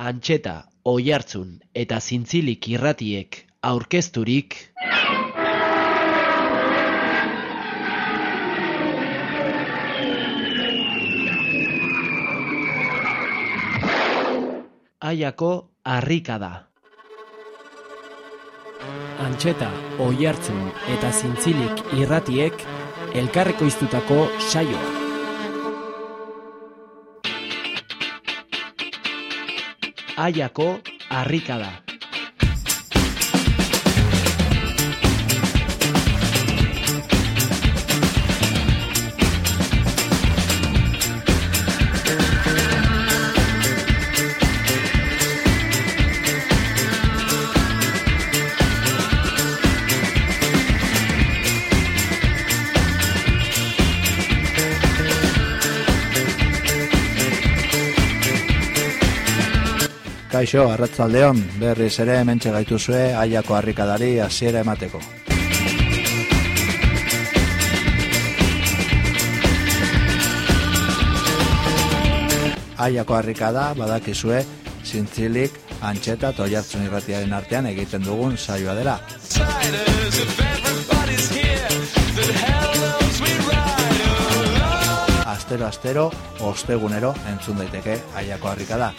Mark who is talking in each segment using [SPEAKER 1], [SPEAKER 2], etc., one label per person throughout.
[SPEAKER 1] Antxeta, Oiartzun eta Zintzilik irratiek aurkezturik Aiako harrikada. Antxeta, Oiartzun eta Zintzilik irratiek elkarrekoiztutako saioa. Aiako harrikada.
[SPEAKER 2] Kaixo, arratzaldeon, berriz ere hementxe gaituzue aiako harrikadari hasiera emateko. Aiako harrikada badakizue zintzilik, antxeta eta oiartzun irratiaren artean egiten dugun saioa dela. Astero, astero, ostegunero entzun daiteke aiako harrikada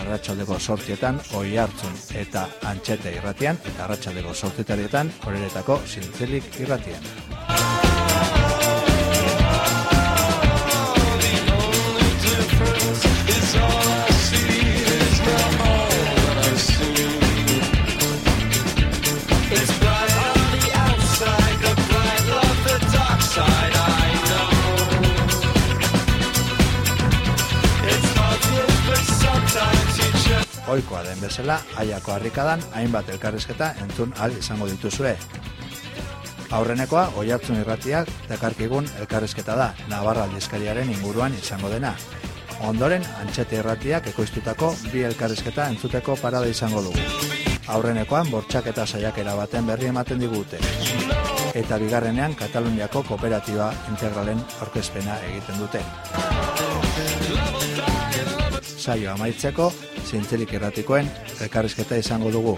[SPEAKER 2] arratsaldeko sortietan oi hartzun eta antxete irratian eta arratsaldeko sortietarietan horeretako zintzelik irratian. Oikoa den bezala, aiako harrikadan hainbat elkarrizketa entzun al izango dituzue. Aurrenekoa, oiartzun irratiak dakarkigun elkarrizketa da, Navarra aldizkariaren inguruan izango dena. Ondoren, antxete irratiak ekoiztutako bi elkarrizketa entzuteko parada izango dugu. Aurrenekoan, bortxak eta saiakera baten berri ematen digute. Eta bigarrenean, Kataluniako kooperatiba integralen aurkezpena egiten dute. Saio amaitzeko, zintzelik erratikoen elkarrizketa izango dugu.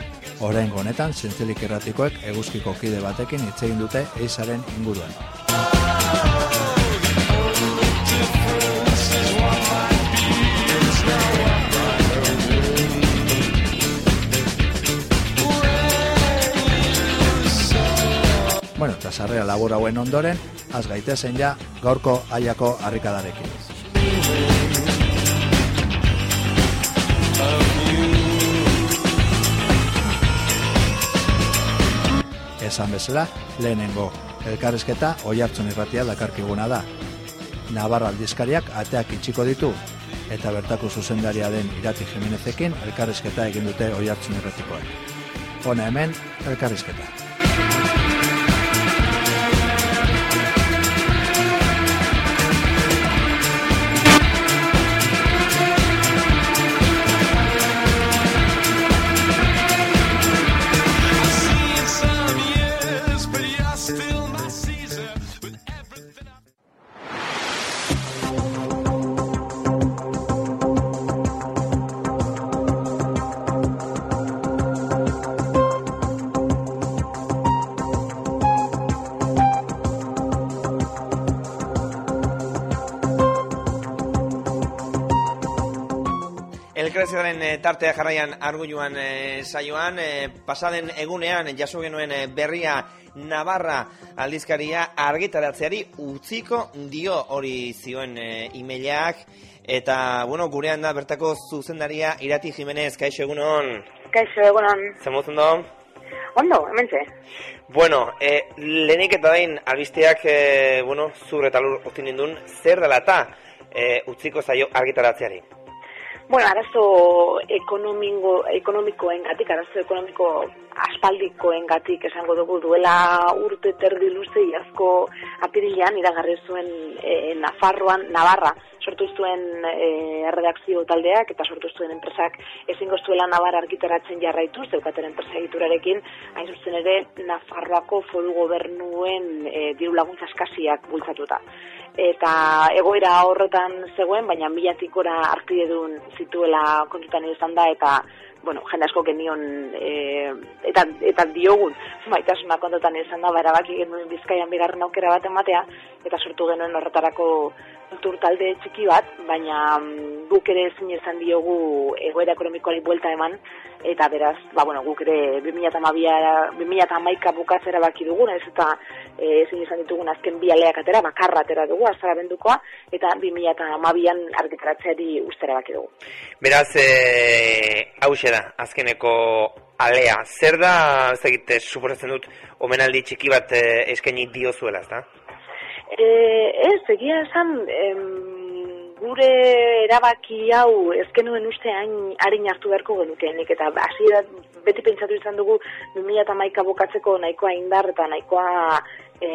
[SPEAKER 2] Orain honetan zintzelik erratikoek eguzkiko kide batekin hitz egin dute eizaren inguruan. Bueno, eta sarrera labur hauen ondoren, az gaitezen ja gaurko aiako harrikadarekin. Esan bezala, lehenengo elkarrizketa oi hartzun irratia dakarkiguna da. Navarra aldizkariak ateak itxiko ditu, eta bertako zuzendaria den irati Jimenezekin elkarrizketa egin dute oi hartzun irratikoak. Hona hemen, elkarrizketa.
[SPEAKER 3] Tartea jarraian argulluan e, saioan, e, pasaden egunean jaso genuen e, berria Navarra aldizkaria argitaratzeari utziko dio hori zioen e, imeleak, eta, bueno, gurean da bertako zuzendaria Irati Jimenez, kaixo egunon?
[SPEAKER 4] Kaixo egunon.
[SPEAKER 3] Zemuz ondo?
[SPEAKER 4] Ondo, hemen ze.
[SPEAKER 3] Bueno, e, lehenik eta behin albisteak, e, bueno, zur eta lur otin nindun, zer dela eta e, utziko zaio argitaratzeari?
[SPEAKER 4] Bueno, arazo ekonomiko, ekonomikoen gatik, arazo ekonomiko aspaldikoen gatik esango dugu duela urte terdi luze iazko apirilean iragarri zuen e, Nafarroan, Navarra, sortu zuen e, redakzio taldeak eta sortu zuen enpresak ezingo zuela Navarra argitaratzen jarraitu, zeukaten enpresa egiturarekin, hain zuzen ere Nafarroako foru gobernuen e, diru laguntza eskasiak bultzatuta. Eta egoera horretan zegoen, baina milatik gora artidedun zituela kontutan izan da, eta bueno, jende asko genion e, eta, eta diogun maitasuna kontutan izan da, bera baki genuen bizkaian bigarren aukera bat ematea, eta sortu genuen horretarako kultur talde txiki bat, baina mm, guk ere ezin izan diogu egoera ekonomikoari buelta eman, eta beraz, ba, bueno, guk ere 2008a bukatzera baki dugun, ez eta e, ezin izan ditugun azken bi aleak atera, bakarra atera dugu, azara bendukoa, eta 2008an argitaratzeari ustera baki dugu.
[SPEAKER 3] Beraz, e, hau da, azkeneko alea, zer da, ez egite, suposatzen dut, omenaldi txiki bat e, eskaini diozuela, ez da?
[SPEAKER 4] E, ez, egia esan, em, gure erabaki hau ezkenuen uste hain harin hartu beharko genukeenik eta hasi beti pentsatu izan dugu 2011 bukatzeko nahikoa indar eta nahikoa e,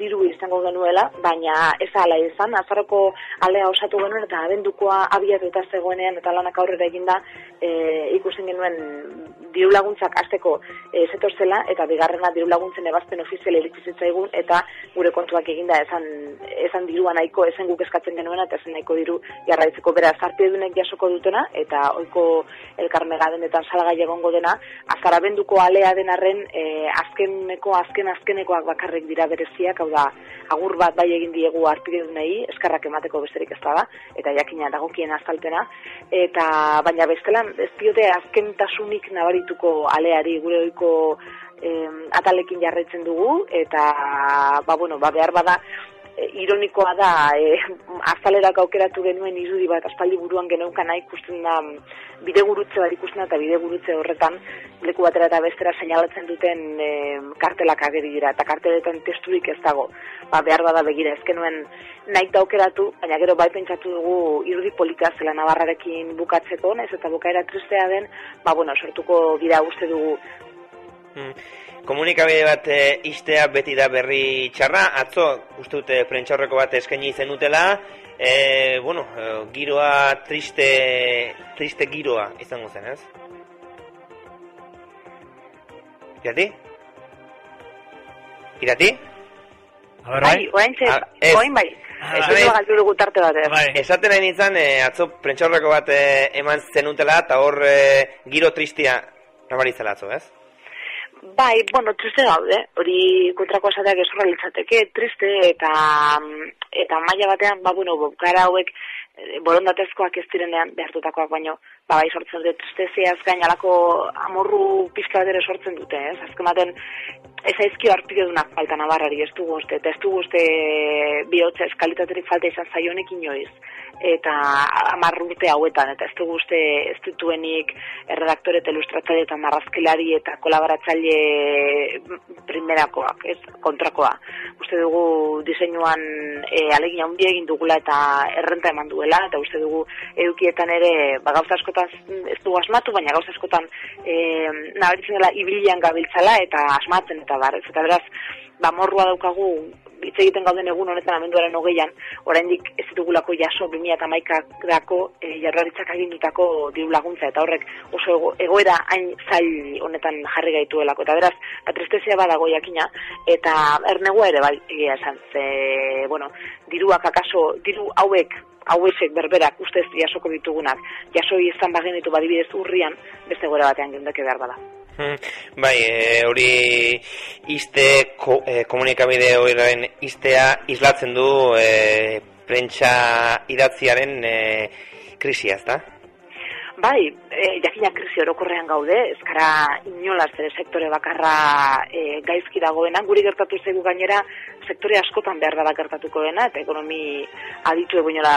[SPEAKER 4] diru izango genuela, baina ez ala izan, azaroko alea osatu genuen eta abendukoa abiatu eta zegoenean eta lanak aurrera eginda e, ikusten genuen diru laguntzak azteko e, zela eta bigarrena diru laguntzen ebazpen ofiziale egun eta gure kontuak eginda esan, esan dirua nahiko ezen guk eskatzen genuen eta ezen nahiko diru jarraitzeko. Bera zarti jasoko dutena eta oiko elkarmega denetan salagai egongo dena azara benduko alea denarren e, azkeneko azken azkenekoak bakarrik dira bereziak, hau da, agur bat bai egin diegu arpidunei, eskarrak emateko besterik ez da, eta jakina dagokien azaltena, eta baina bestelan, ez diote azkentasunik nabarituko aleari gure oiko atalekin jarraitzen dugu, eta, ba, bueno, ba, behar bada, ironikoa da e, azalerak aukeratu genuen irudi bat aspaldi buruan geneukan ikusten da bidegurutze bat ikusten eta bidegurutze horretan leku batera eta bestera seinalatzen duten e, kartelak ageri dira eta karteletan testurik ez dago. Ba, behar bada begira ez genuen nahi da aukeratu, baina gero bai pentsatu dugu irudi polita zela nabarrarekin bukatzeko, naiz eta bukaera tristea den, ba bueno, sortuko dira uste dugu
[SPEAKER 3] komunikabide bat e, istea beti da berri txarra, atzo, uste dute prentxaurreko bat eskaini zen dutela, e, bueno, e, giroa triste, triste giroa izango zen, ez? Irati? Irati?
[SPEAKER 4] bai, bai, oain txe, oain bai. Ez dut galtu dugu tarte bat, ez?
[SPEAKER 3] Bai. Esaten nahi nintzen, e, atzo prentxaurreko bat e, eman zenutela, eta hor e, giro tristia nabaritzela atzo, ez?
[SPEAKER 4] Bai, bueno, triste gaude, hori kontrako esateak ez litzateke, triste eta eta maila batean, ba, bueno, gara hauek e, borondatezkoak ez direnean behartutakoak baino, ba, bai sortzen dute tristezia ez gainalako amorru pizka bat ere sortzen dute, ez? Azken baten, ez aizkio dunak falta nabarrari, ez dugu uste, ez dugu uste bihotza eskalitaterik falta izan zaionek inoiz eta hamar urte hauetan, eta ez du guzti ez dituenik erredaktore eta ilustratzaile eta marrazkilari eta kolaboratzaile primerakoak, ez, kontrakoa. Uste dugu diseinuan e, alegin handi egin dugula eta errenta eman duela, eta uste dugu edukietan ere, ba, gauza askotan ez dugu asmatu, baina gauza askotan e, nabaritzen dela ibilian gabiltzala eta asmatzen eta bar, ez, eta beraz, ba, morrua daukagu hitz egiten gauden egun honetan amenduaren hogeian, oraindik ez ditugulako jaso 2008 dako e, jarraritzak agindutako diru laguntza, eta horrek oso egoera hain zail honetan jarri gaituelako. Eta beraz, patristezia badago jakina, eta ernegua ere bai, egia esan, ze, bueno, diruak akaso, diru hauek hauesek berberak ustez jasoko ditugunak, jasoi izan bagenitu badibidez urrian, beste gora batean gendeke behar bada.
[SPEAKER 3] Bai, e, hori izte ko, e, komunikabide horren iztea islatzen du e, prentsa idatziaren e, krisia, ezta?
[SPEAKER 4] Bai, e, jakina krisi orokorrean gaude, ezkara inolaz ere sektore bakarra e, gaizki dagoena, guri gertatu zegu gainera sektore askotan behar da gertatuko dena, eta ekonomi aditu egoinola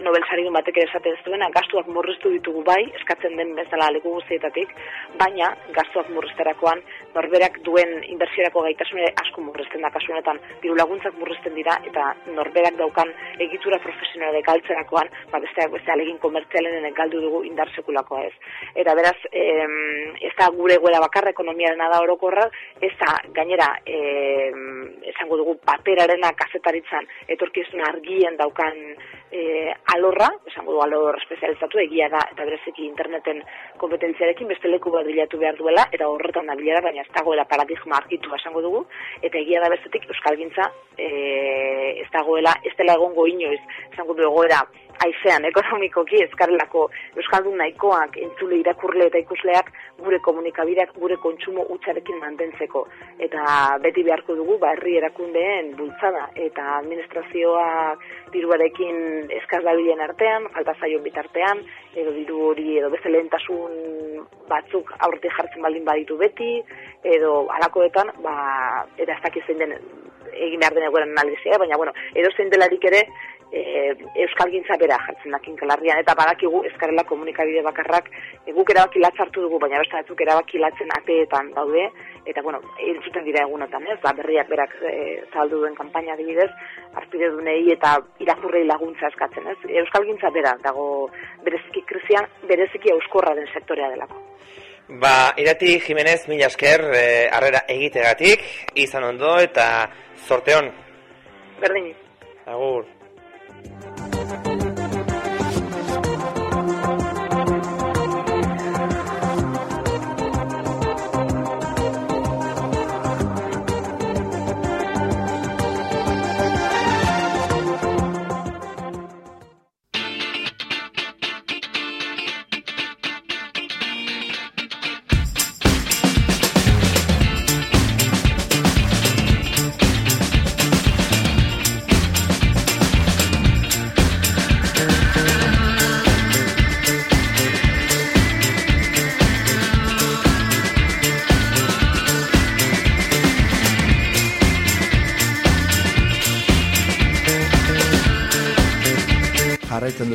[SPEAKER 4] Nobel saridun batek ere esaten ez duena, gastuak murriztu ditugu bai, eskatzen den bezala leku guztietatik, baina gastuak murrizterakoan norberak duen inbertsiorako gaitasun ere asko murrizten da kasu honetan, diru laguntzak murrizten dira eta norberak daukan egitura profesionale galtzerakoan, ba besteak beste alegin komertzialen galdu dugu indar sekulakoa ez. Eta beraz, em, ez da gure goela bakarra ekonomiaren da orokorra, ez da gainera em, esango dugu paperarena kazetaritzan etorkizun argien daukan e, alorra, esango du alor espezializatu egia da eta bereziki interneten kompetentziarekin beste leku bat bilatu behar duela eta horretan da bilera, baina ez dagoela paradigma argitu esango dugu eta egia da bestetik euskalgintza e, ez dagoela ez dela egongo inoiz esango du egoera aizean ekonomikoki ezkarelako euskaldun nahikoak entzule irakurle eta ikusleak gure komunikabideak gure kontsumo utxarekin mantentzeko. Eta beti beharko dugu ba herri erakundeen bultzada eta administrazioa diruarekin eskaz dabilen artean, falta zaion bitartean, edo diru hori edo beste lehentasun batzuk aurte jartzen baldin baditu beti, edo alakoetan, ba, eta ez dakiz den egin behar den egoeran analizia, baina bueno, edo zein delarik ere e, euskal gintza bera jartzen dakin kalarrian, eta badakigu eskarela komunikabide bakarrak e, guk erabaki latzartu dugu, baina besta batzuk erabaki latzen ateetan daude, eta bueno, entzuten dira egunotan, ez, ba, berriak berak e, zaldu duen kanpaina dibidez, arpide dunei eta irakurrei laguntza eskatzen, ez, euskal gintza bera dago bereziki krizian, bereziki euskorra den sektorea delako.
[SPEAKER 3] Ba, irati Jimenez, mila esker, eh, arrera egitegatik, izan ondo eta sorteon.
[SPEAKER 4] Berdin.
[SPEAKER 3] Agur.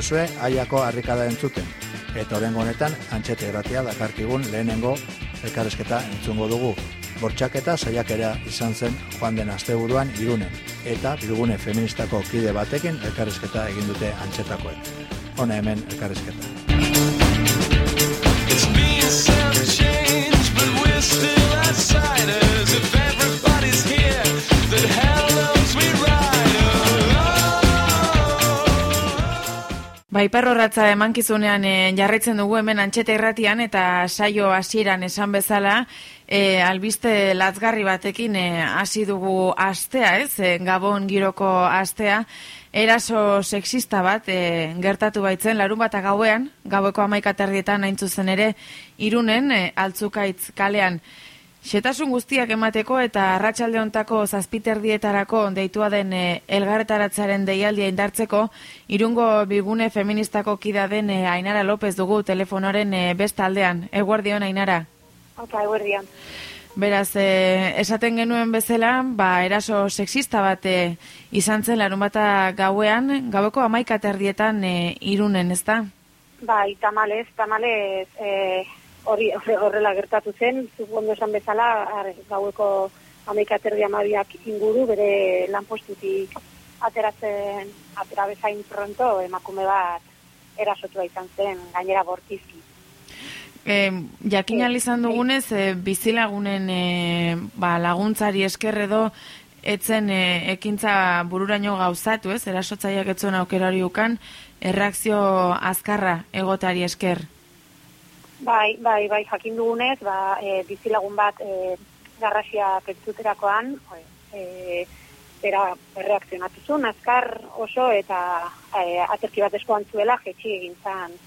[SPEAKER 2] Duzue aiako harrikada entzuten. Eta orengo honetan, antxete erratia dakarkigun lehenengo elkarrezketa entzungo dugu. Bortxaketa saiakera izan zen joan den asteburuan irunen, eta bilgune feministako kide batekin elkarrezketa egin dute antxetakoek. Hona hemen elkarrezketa.
[SPEAKER 5] It's some change, but we're still outsiders.
[SPEAKER 6] Bai, perrorratza emankizunean e, jarraitzen dugu hemen antxeta irratian eta saio hasieran esan bezala e, albiste latzgarri batekin e, hasi dugu astea, ez? E, Gabon giroko astea, eraso sexista bat e, gertatu baitzen larun bat gauean, gaueko amaikaterdietan hain zuzen ere, irunen e, altzukaitz kalean. Xetasun guztiak emateko eta arratsalde hontako zazpiterdietarako deitua den e, elgarretaratzaren deialdia indartzeko, irungo bigune feministako kida den e, Ainara López dugu telefonoren e, bestaldean. Eguardion, Ainara.
[SPEAKER 4] Opa, eguerdian.
[SPEAKER 6] Beraz, e, esaten genuen bezala, ba, eraso sexista bat e, izan zen larun bata gauean, gaueko amaikaterdietan e, irunen, ezta?
[SPEAKER 7] Bai, tamalez, tamalez, e, hori horre- horrela gertatu zen, zuk ondo esan bezala, ar, gaueko amaikaterdi amabiak inguru, bere lanpostutik ateratzen, atera bezain pronto, emakume bat erasotua izan zen, gainera bortizki.
[SPEAKER 6] E, jakin izan dugunez, e, bizilagunen e, ba, laguntzari esker edo etzen e, ekintza bururaino gauzatu, ez? Erasotzaileak etzuen aukera hori ukan, erreakzio azkarra egotari esker.
[SPEAKER 7] Bai, bai, bai, jakin dugunez, ba, e, bizilagun bat e, garrasia pentsuterakoan, e, era erreakzionatu zuen, azkar oso, eta e, aterki bat eskoan zuela, jetxi egin zan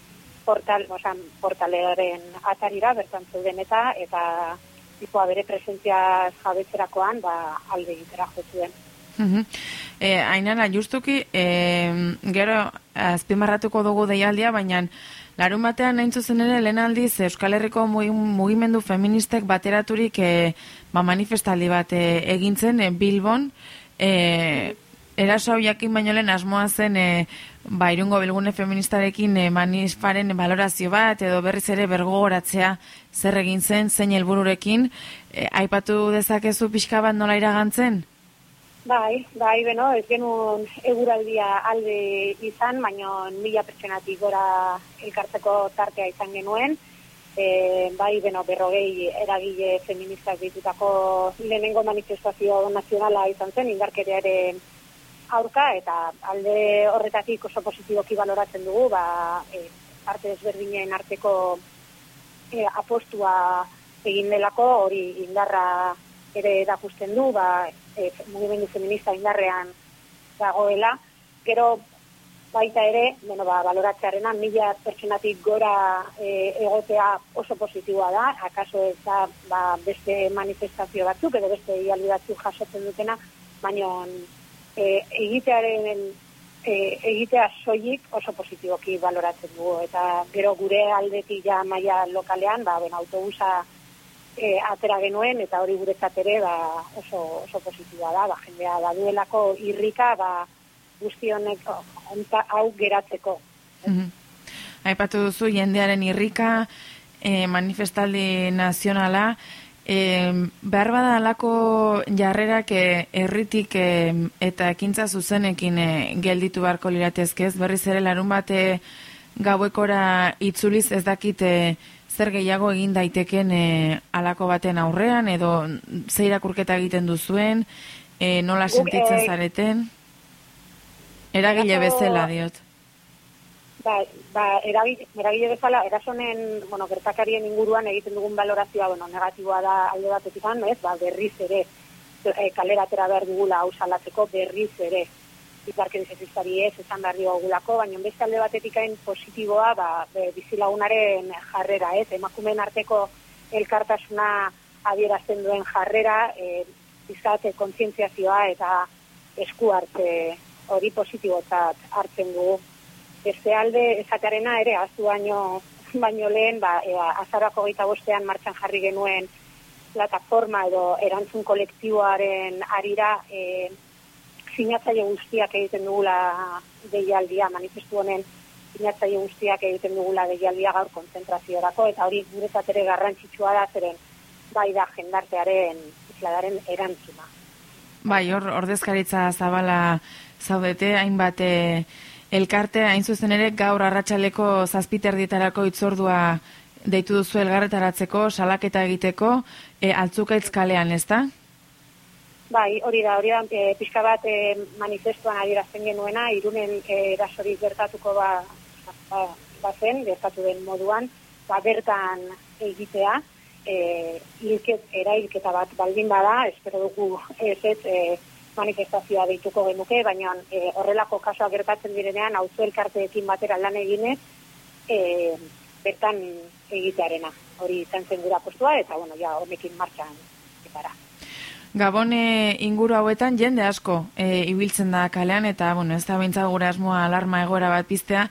[SPEAKER 7] portal, osan, portaleren atarira, bertan zeuden eta, eta tipoa bere presentzia jabetzerakoan, ba, alde egitera jo zuen.
[SPEAKER 6] Mhm. E, Ainara, justuki, e, gero azpimarratuko dugu deialdia, baina larun batean nahin zuzen ere lehen aldiz Euskal Herriko mugi- mugimendu feministek bateraturik e, ba, manifestaldi bat e, egintzen e, Bilbon, e, eraso jakin baino lehen asmoa zen e, ba, irungo bilgune feministarekin e, manifaren valorazio bat, edo berriz ere bergogoratzea zer egin zen, zein helbururekin, e, aipatu dezakezu pixka bat nola iragantzen?
[SPEAKER 7] Bai, bai, beno, ez genuen eguraldia alde izan, baino mila pertsonatik gora elkartzeko tartea izan genuen. E, bai, beno, berrogei eragile feministak ditutako lehenengo manifestazio nazionala izan zen, indarkeriaren aurka, eta alde horretatik oso positiboki baloratzen dugu, ba, e, parte ezberdinen arteko e, apostua egin delako, hori indarra ere erakusten du, ba, e, mugimendu feminista indarrean dagoela, gero baita ere, bueno, ba, baloratzearena, mila pertsonatik gora e, egotea oso positiboa da, akaso ez da ba, beste manifestazio batzuk, edo beste ialdi batzuk jasotzen dutena, baina e, egitearen e, egitea soilik oso positiboki baloratzen dugu, eta gero gure aldetik ja maila lokalean, ba, ben, autobusa e, atera genuen, eta hori guretzat ere ba, oso, oso positiboa da, ba, jendea da duelako irrika, ba, guzti honek oh, onta hau geratzeko.
[SPEAKER 6] Mhm. Aipatu duzu jendearen irrika, e, manifestaldi nazionala, e, behar bada alako jarrerak e, herritik e, eta ekintza zuzenekin e, gelditu beharko liratezke ez, berriz ere larun bate gauekora itzuliz ez dakite zer gehiago egin daiteken e, alako baten aurrean, edo ze irakurketa egiten duzuen, e, nola sentitzen
[SPEAKER 7] eh,
[SPEAKER 6] zareten? Eragile bezala diot.
[SPEAKER 7] Ba, ba eragile, eragile bezala, erasonen, bueno, gertakarien inguruan egiten dugun valorazioa, bueno, negatiboa da alde batetik ez, ba, berriz ere, e, kalera atera behar dugula hau salatzeko berriz ere, bizarken sexistari ez, esan behar digulako, baina beste alde batetik hain positiboa, ba, bizilagunaren jarrera, ez, emakumeen arteko elkartasuna adierazten duen jarrera, e, bizkate kontzientziazioa eta esku hartze hori positibotzat hartzen dugu. Beste alde esatearena ere, aztu baino, baino lehen, ba, e, azarako gaita bostean martxan jarri genuen plataforma edo erantzun kolektiboaren arira e, sinatzaile guztiak egiten dugula deialdia, manifestu honen sinatzaile guztiak egiten dugula deialdia gaur konzentraziorako, eta hori guretzat ere garrantzitsua da, zeren bai da jendartearen isladaren erantzuna.
[SPEAKER 6] Bai, hor ordezkaritza zabala zaudete, hainbat e, elkarte, hain zuzen ere gaur arratsaleko zazpiterdietarako itzordua deitu duzu elgarretaratzeko, salaketa egiteko, e, altzukaitz kalean, ezta?
[SPEAKER 7] Bai, hori da, hori da, e, pixka bat e, manifestuan adierazten genuena, irunen e, erasori gertatuko ba, ba, ba zen, gertatu den moduan, ba, bertan egitea, e, hilket, erailketa bat baldin bada, espero dugu ez ez e, manifestazioa deituko genuke, baina e, horrelako kasoa gertatzen direnean, auzo elkarteekin batera lan eginez, e, bertan egitearena. Hori izan zen gura postua, eta bueno, ja, honekin martxan etara.
[SPEAKER 6] Gabone inguru hauetan jende asko e, ibiltzen da kalean eta bueno, ez da behintzat gure asmoa alarma egoera bat piztea,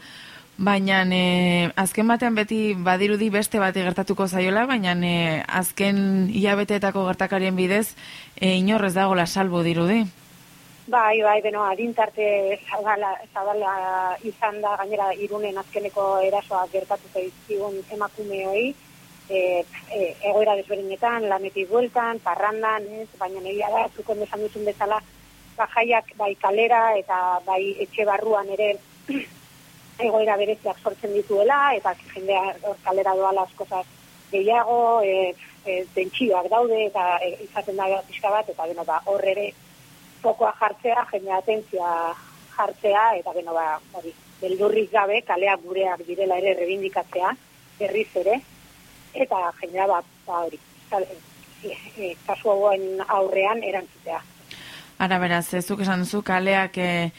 [SPEAKER 6] baina e, azken batean beti badirudi beste bati gertatuko zaiola, baina e, azken hilabeteetako gertakarien bidez e, inorrez dagola salbo dirudi.
[SPEAKER 7] Bai, bai, beno, adintarte zabala, zabala izan da, gainera irunen azkeneko erasoa gertatu zaizkigun emakumeoi, e, e, egoera desberdinetan, lanetik bueltan, parrandan, ez, baina egia da, zukon desan duzun bezala, bajaiak bai kalera eta bai etxe barruan ere egoera bereziak sortzen dituela, eta jendea hor kalera doala askozaz gehiago, e, e, tentsioak daude, eta e, izaten da pixka bat, eta beno, ba, hor ere fokoa jartzea, jende atentzia jartzea, eta beno, ba, hori, beldurrik gabe, kaleak gureak direla ere rebindikatzea, berriz ere, eta jendea ba, ba hori, e, e, kasu hauen aurrean erantzutea.
[SPEAKER 6] Ara beraz, ez zuk esan duzu kaleak e,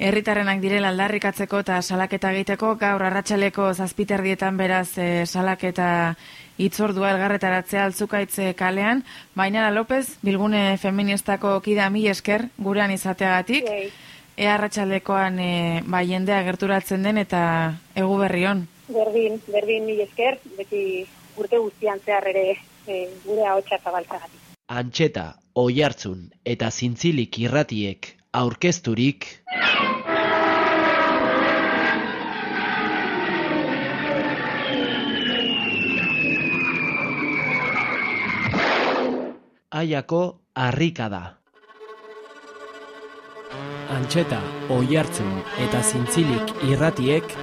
[SPEAKER 6] herritarrenak direla aldarrikatzeko eta salaketa egiteko, gaur arratsaleko zazpiterdietan beraz e, salaketa itzordua elgarretaratzea altzukaitze kalean, baina López, bilgune feministako kida mi esker gurean izateagatik,
[SPEAKER 7] Ei,
[SPEAKER 6] ea arratsaldekoan e, ba, jendea gerturatzen den eta egu berri on.
[SPEAKER 7] berdin, berdin mil esker, beti urte guztian zehar ere e, gure ahotsa zabaltzagatik.
[SPEAKER 1] Antxeta, oihartzun eta zintzilik irratiek aurkezturik... Aiako harrika da.
[SPEAKER 8] Antxeta, oihartzun eta zintzilik irratiek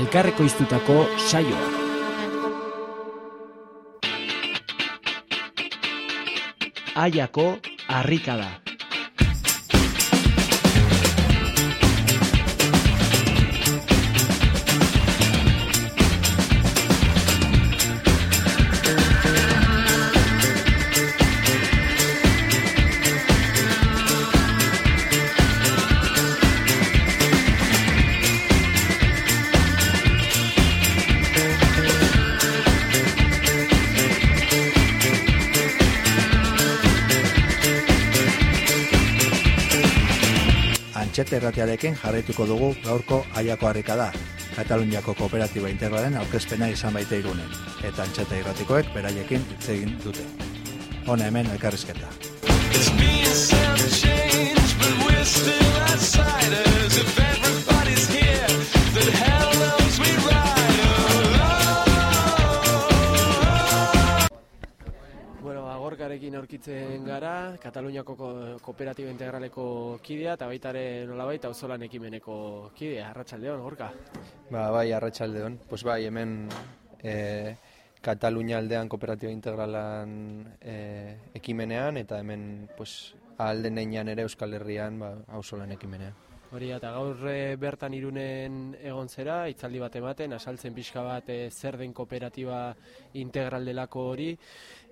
[SPEAKER 8] elkarreko iztutako saioa.
[SPEAKER 1] Aiako harrikada.
[SPEAKER 2] Antxete erratiarekin jarraituko dugu gaurko aiako harrika da. Kataluniako kooperatiba integralen aurkezpena izan baita irunen, eta antxeta irratikoek beraiekin hitz egin dute. Hona hemen elkarrizketa.
[SPEAKER 8] Agorkarekin aurkitzen gara, Kataluniako ko- kooperatiba integraleko kidea, eta baita ere nolabait auzolan ekimeneko kidea, arratsaldeon gorka.
[SPEAKER 9] Ba, bai, arratsaldeon. Pues bai, hemen e, Katalunia aldean kooperatiba integralan e, ekimenean, eta hemen pues, alden einan ere Euskal Herrian ba, auzolan ekimenean.
[SPEAKER 8] Hori, eta gaur eh, bertan irunen egon zera, itzaldi bat ematen, asaltzen pixka bat eh, zer den kooperatiba integral delako hori,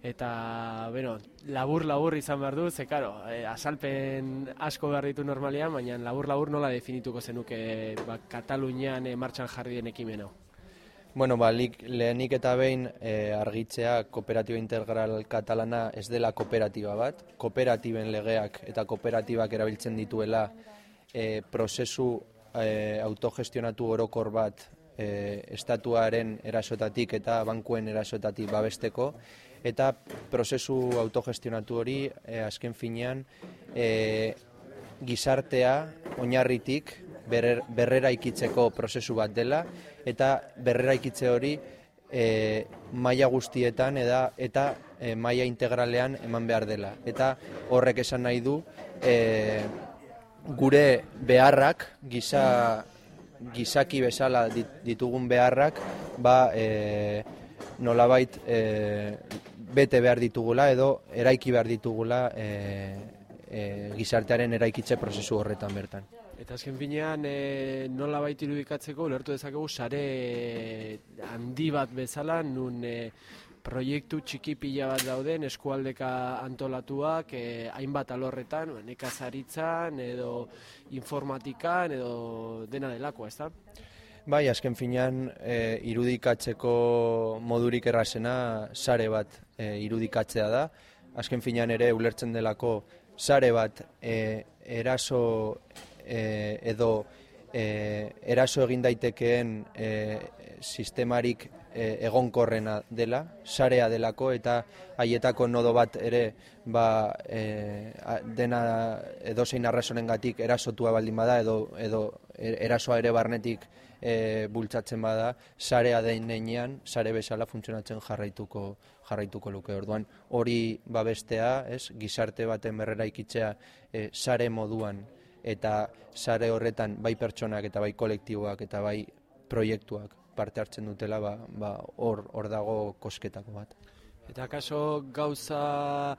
[SPEAKER 8] eta, bueno, labur-labur izan behar du, ze, karo, eh, asalpen asko behar ditu normalean, baina labur-labur nola definituko zenuke ba, Katalunian eh, martxan jarri den ekimen hau.
[SPEAKER 9] Bueno, ba, lik, lehenik eta behin e, argitzea kooperatiba integral katalana ez dela kooperatiba bat. Kooperatiben legeak eta kooperatibak erabiltzen dituela e, prozesu e, autogestionatu orokor bat e, estatuaren erasotatik eta bankuen erasotatik babesteko eta prozesu autogestionatu hori e, azken finean e, gizartea oinarritik berrer, berrera ikitzeko prozesu bat dela eta berrera ikitze hori e, maila guztietan eda, eta e, maila integralean eman behar dela. Eta horrek esan nahi du e, gure beharrak, giza, gizaki bezala dit- ditugun beharrak, ba, e, nolabait e, bete behar ditugula edo eraiki behar ditugula e, e, gizartearen eraikitze prozesu horretan bertan.
[SPEAKER 8] Eta azken finean, e, nola baita irudikatzeko, ulertu dezakegu, sare handi bat bezala, nun e, proiektu txiki pila bat dauden, eskualdeka antolatuak, e, hainbat alorretan, ba, nekazaritzan, edo informatikan, edo dena delakoa, ez da?
[SPEAKER 9] Bai, azken finean e, irudikatzeko modurik errazena sare bat e, irudikatzea da. Azken finean ere ulertzen delako sare bat e, eraso e, edo e, eraso egin daitekeen e, sistemarik e, egonkorrena dela, sarea delako eta haietako nodo bat ere ba, e, a- dena edozein arrazonengatik erasotua baldin bada edo, edo e- erasoa ere barnetik e, bultzatzen bada, sarea den sare bezala funtzionatzen jarraituko jarraituko luke. Orduan hori babestea, ez, gizarte baten berrera ikitzea e, sare moduan eta sare horretan bai pertsonak eta bai kolektiboak eta bai proiektuak parte hartzen dutela, ba, ba, hor, hor dago kosketako bat.
[SPEAKER 8] Eta kaso gauza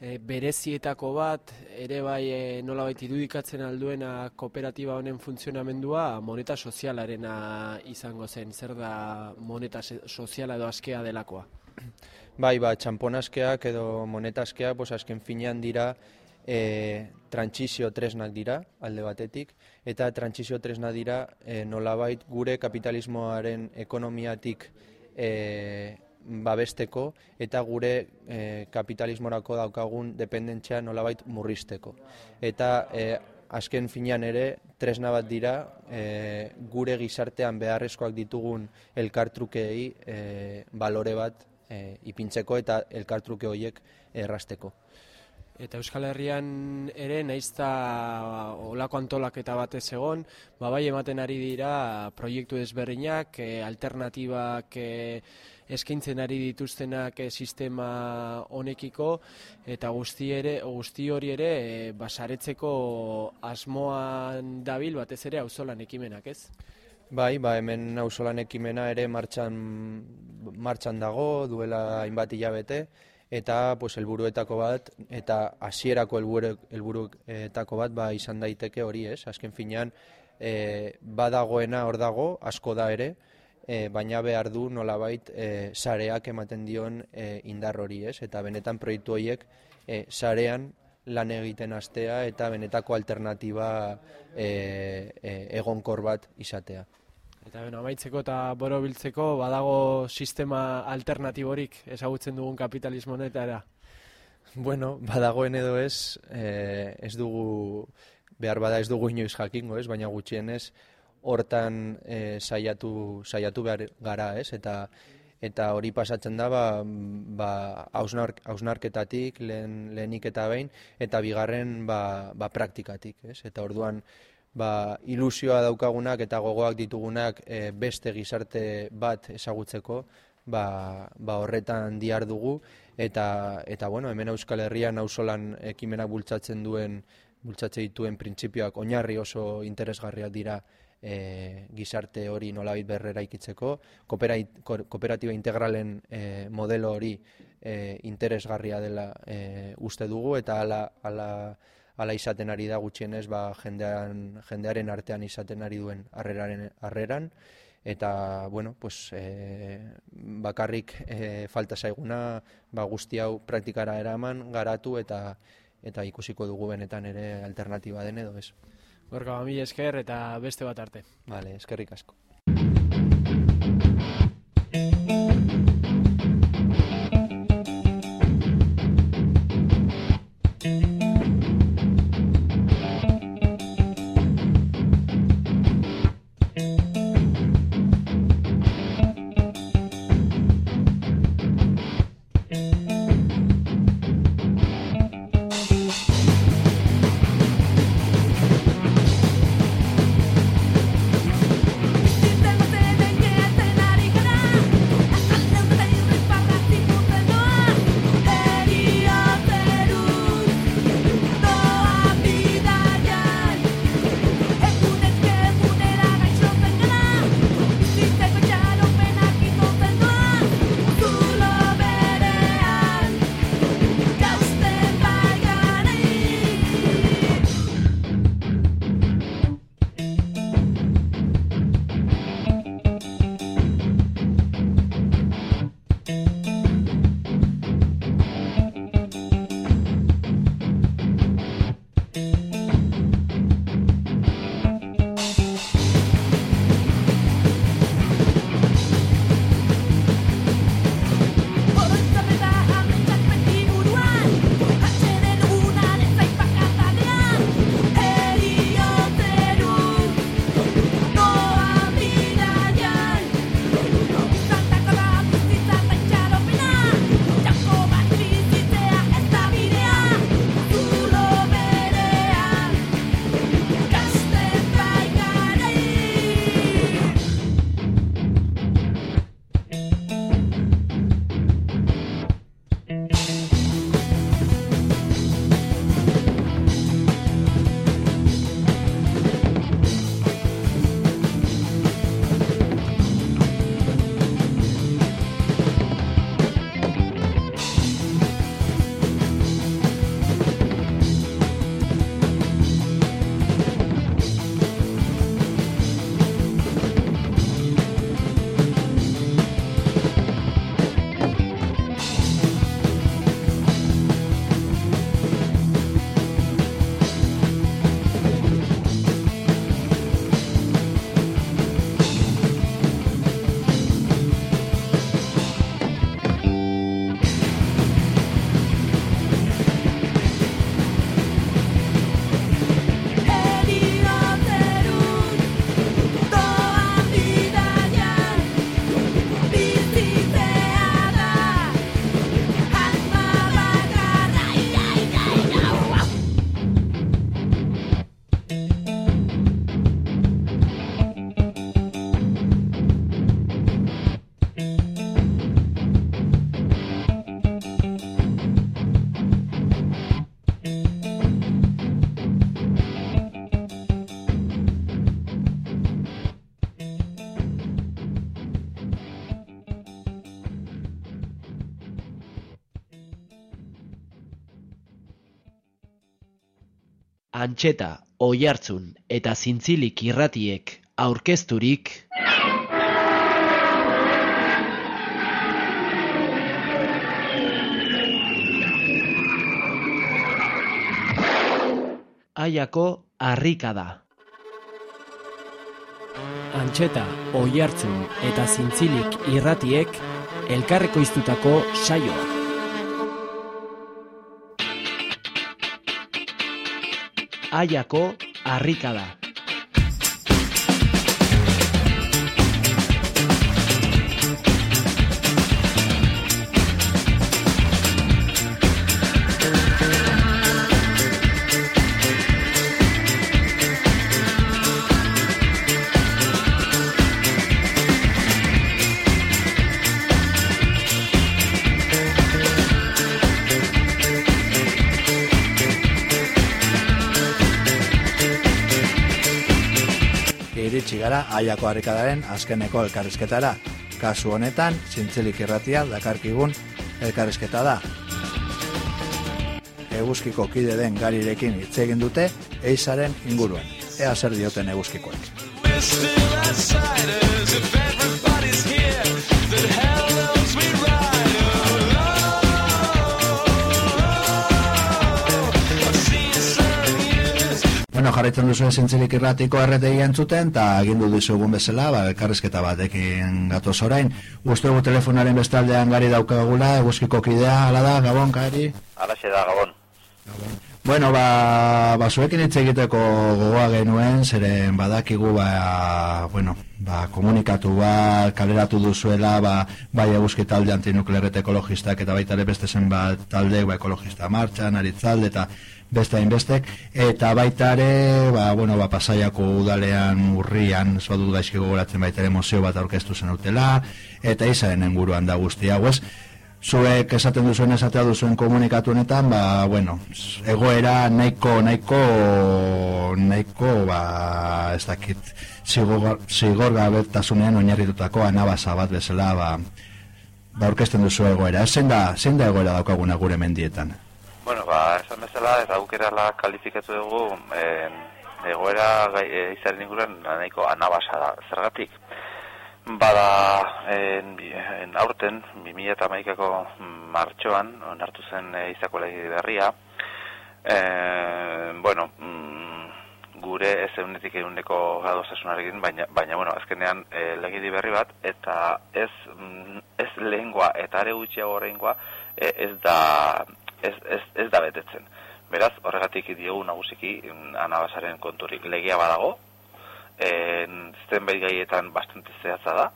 [SPEAKER 8] e, berezietako bat, ere bai e, nolabait irudikatzen alduena kooperatiba honen funtzionamendua moneta sozialarena izango zen. Zer da moneta soziala edo askea delakoa?
[SPEAKER 9] Bai, ba, txamponaskeak edo monetaskeak, pues, azken finean dira e, trantsizio tresnak dira, alde batetik, eta trantsizio tresna dira e, nolabait gure kapitalismoaren ekonomiatik e, babesteko eta gure e, kapitalismorako daukagun dependentzia nolabait murrizteko. Eta e, azken finean ere tresna bat dira e, gure gizartean beharrezkoak ditugun elkartrukeei e, balore bat e, ipintzeko eta elkartruke horiek errasteko.
[SPEAKER 8] Eta Euskal Herrian ere naizta olako antolaketa batez egon, ba bai ematen ari dira proiektu desberdinak, e, alternatibak e, eskaintzen ari dituztenak e, sistema honekiko eta guzti ere guzti hori ere e, basaretzeko asmoan dabil batez ere auzolan ekimenak, ez?
[SPEAKER 9] Bai, ba, hemen auzolan ekimena ere martxan, martxan dago, duela hainbat hilabete, eta pues, helburuetako bat, eta hasierako helburu, helburuetako bat ba, izan daiteke hori ez, azken finean, e, badagoena hor dago, asko da ere, e, baina behar du nolabait e, sareak ematen dion e, indar hori ez, eta benetan proiektu horiek e, sarean lan egiten astea eta benetako alternatiba e, e, egonkor bat izatea.
[SPEAKER 8] Eta beno, amaitzeko eta borobiltzeko badago sistema alternatiborik ezagutzen dugun kapitalismo honetara.
[SPEAKER 9] Bueno, badagoen edo ez, eh, ez dugu, behar bada ez dugu inoiz jakingo, ez, baina gutxienez, hortan eh, saiatu, saiatu behar gara, ez, eta eta hori pasatzen da ba, ba hausnark, hausnarketatik lehen, lehenik eta behin eta bigarren ba, ba praktikatik, ez? Eta orduan ba, ilusioa daukagunak eta gogoak ditugunak e, beste gizarte bat ezagutzeko, ba, ba horretan diar dugu. Eta eta bueno, hemen Euskal Herrian auzolan ekimenak bultzatzen duen bultzatze dituen printzipioak oinarri oso interesgarriak dira e, gizarte hori nolabait berrera ikitzeko, kooperatiba integralen e, modelo hori e, interesgarria dela e, uste dugu. Eta ala, ala ala izaten ari da gutxienez ba, jendean, jendearen artean izaten ari duen harreraren harreran eta bueno, pues, e, bakarrik e, falta zaiguna ba, guzti hau praktikara eraman, garatu eta eta ikusiko dugu benetan ere alternatiba den edo ez.
[SPEAKER 8] Gorka, ba, esker eta beste bat arte.
[SPEAKER 9] Vale, eskerrik asko.
[SPEAKER 1] Antxeta, Oihartzun eta Zintzilik irratiek aurkezturik Aiako harrikada.
[SPEAKER 10] Antxeta, Oihartzun eta Zintzilik irratiek elkarreko iztutako saioa.
[SPEAKER 1] Aiako harrikada.
[SPEAKER 2] Iritsi gara aiako harrikadaren azkeneko elkarrizketara. Kasu honetan, zintzilik irratia dakarkigun elkarrizketa da. Eguzkiko kide den garirekin hitz egin dute eizaren inguruen. Ea zer dioten eguzkikoek. Bueno, jarraitzen duzu zintzilik irratiko erretegi entzuten, eta agindu dizugun bezala, ba, elkarrizketa batekin gatoz orain. Uste dugu telefonaren bestaldean gari daukagula, eguzkiko kidea, hala da, gabon, gari?
[SPEAKER 11] Alaxe da, Gabon.
[SPEAKER 2] Bueno, ba, ba zuekin hitz egiteko gogoa genuen, zeren badakigu, ba, bueno, ba, komunikatu bat, kaleratu duzuela, ba, bai eguzki talde antinuklearet ekologistak eta baita ere beste zenbat talde, ba, ekologista martxan, aritzalde eta beste hainbestek, eta baita ere, ba, bueno, ba, pasaiako udalean urrian, zua du daizki gogoratzen baita ere mozio bat aurkeztu zen utela, eta izaren inguruan da guzti hau, ez? Zuek esaten duzuen esatea duzuen komunikatu honetan, ba, bueno, egoera nahiko, nahiko, nahiko, ba, ez dakit, zigor, zigor gabetasunean oinarritutako anabasa bat bezala, ba, ba, orkesten duzu egoera. Zein da, zein da egoera daukaguna gure mendietan?
[SPEAKER 11] Bueno, ba, esan bezala, eta aukerala kalifikatu dugu, eh, egoera gai, e, izaren inguruan nahiko anabasa da. Zergatik, bada en, en aurten, 2008ko martxoan, onartu zen e, izako legi berria, e, bueno, mm, gure ez eunetik eguneko gadozasunarekin, baina, baina bueno, azkenean e, legedi berri bat, eta ez, mm, ez lehengoa eta are gutxiago oraingoa e, ez da ez, ez, ez da betetzen. Beraz, horregatik diogu nagusiki anabasaren konturik legia badago, en, zenbait gaietan bastante zehatza da,